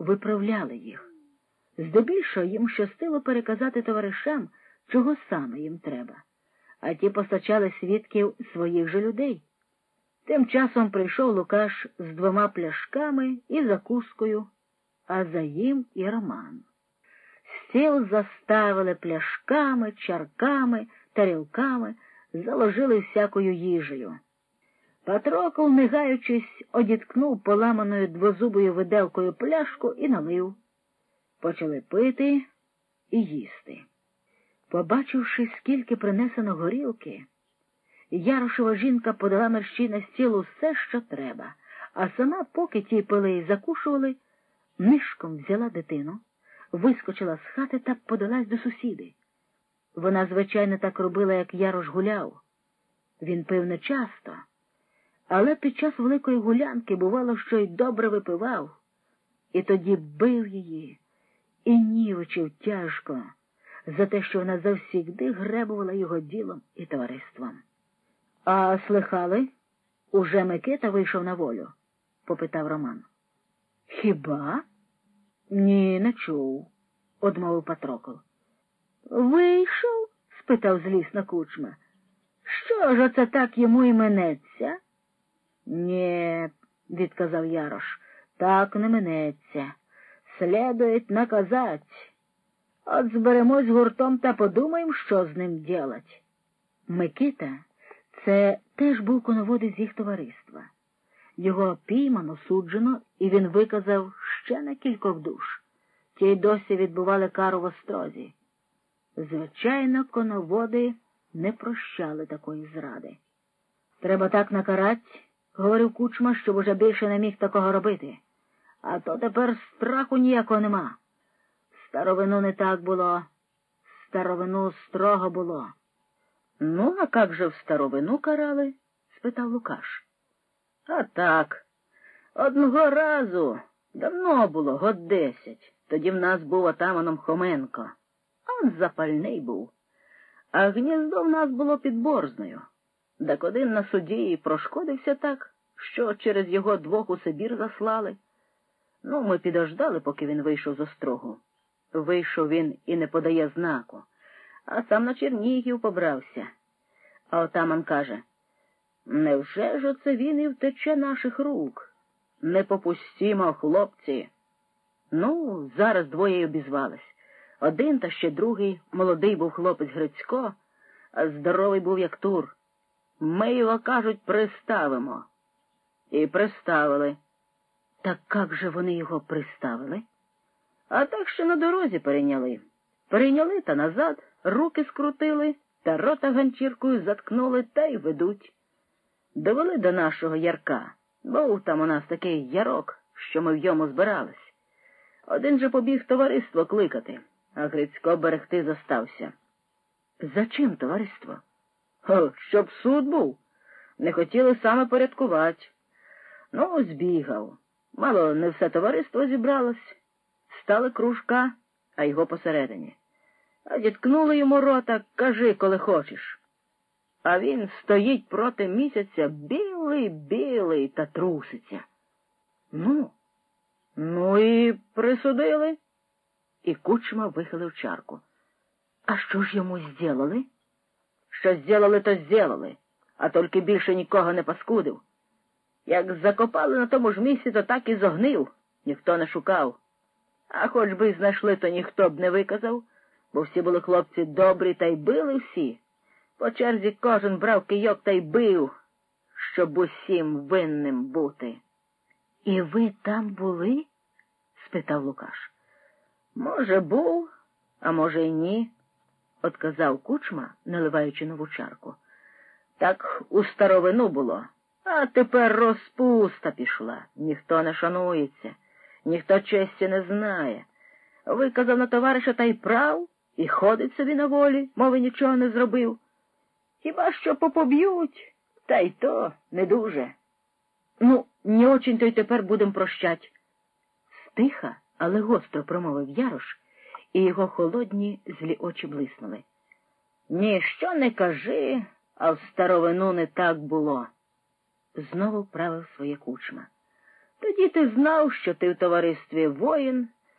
виправляли їх. Здебільшого їм щастило переказати товаришам, чого саме їм треба, а ті постачали свідків своїх же людей. Тим часом прийшов Лукаш з двома пляшками і закускою, а за їм і Роман. Стіл заставили пляшками, чарками, тарілками, заложили всякою їжею. Патрокол, не одіткнув поламаною двозубою виделкою пляшку і налив. Почали пити і їсти. Побачивши, скільки принесено горілки, Ярошева жінка подала мерщій на стіл усе, що треба, а сама, поки ті пили і закушували, нишком взяла дитину, вискочила з хати та подалась до сусіди. Вона, звичайно, так робила, як Ярош гуляв. Він пив не часто, але під час великої гулянки бувало, що й добре випивав, і тоді бив її і нівочив тяжко за те, що вона завсігди гребувала його ділом і товариством. А слихали? Уже Микита вийшов на волю? попитав Роман. Хіба? Ні, не чув, одмовив Патрокол. Вийшов? спитав злісно кучма. Що ж оце так йому і минеться? Ні, відказав Ярош, так не минеться. Следует наказать. От зберемось гуртом та подумаємо, що з ним ділать. Микита це теж був коноводець їх товариства. Його піймано, суджено, і він виказав ще на кількох душ. Ті й досі відбували кару в острозі. Звичайно, коноводи не прощали такої зради. Треба так накарать, говорив кучма, щоб уже більше не міг такого робити. А то тепер страху ніякого нема. Старовину не так було, старовину строго було. Ну, а как же в старовину карали? спитав Лукаш. А так. Одного разу давно було, год десять. Тоді в нас був отаманом Хоменко. Он запальний був. А гніздо в нас було під борзною. Так один на суді і прошкодився так, що через його двох у Сибір заслали. Ну, ми підождали, поки він вийшов з острогу. Вийшов він і не подає знаку, а сам на Чернігів побрався. А отаман каже Невже ж оце він і втече наших рук? Не попустімо, хлопці. Ну, зараз двоє й обізвались. Один та ще другий молодий був хлопець Грицько, а здоровий був як тур. Ми його, кажуть, приставимо. І приставили. Так як же вони його приставили? А так що на дорозі перейняли. Перейняли та назад, руки скрутили та рота ганчіркою заткнули та й ведуть. Довели до нашого ярка. Був там у нас такий ярок, що ми в йому збирались. Один же побіг товариство кликати, а Грицько берегти зостався. За чим товариство? О, щоб суд був. Не хотіли саме порядкувати. Ну, збігав. Мало не все товариство зібралось. Стали кружка, а його посередині. А діткнули йому рота, кажи, коли хочеш. А він стоїть проти місяця білий, білий та труситься. Ну, ну і присудили. І кучма вихилив чарку. А що ж йому зробили? Що зробили, то зробили, а тільки більше нікого не паскудив. Як закопали на тому ж місці, то так і зогнив, ніхто не шукав. А хоч би знайшли, то ніхто б не виказав, бо всі були хлопці добрі та й били всі. По черзі кожен брав кийок та й бив, щоб усім винним бути. І ви там були? спитав Лукаш. Може, був, а може, й ні, отказав кучма, наливаючи нову чарку. Так у старовину було, а тепер розпуста пішла, ніхто не шанується, ніхто честі не знає. Виказав на товариша та й прав, і ходить собі на волі, мови нічого не зробив. Хіба що попоб'ють, та й то не дуже. Ну, не очень то й тепер будем прощать. Стиха, але гостро промовив Ярош, і його холодні злі очі блиснули. Ніщо не кажи, а в старовину не так було. Знову правив своє кучма. Тоді ти знав, що ти в товаристві воїн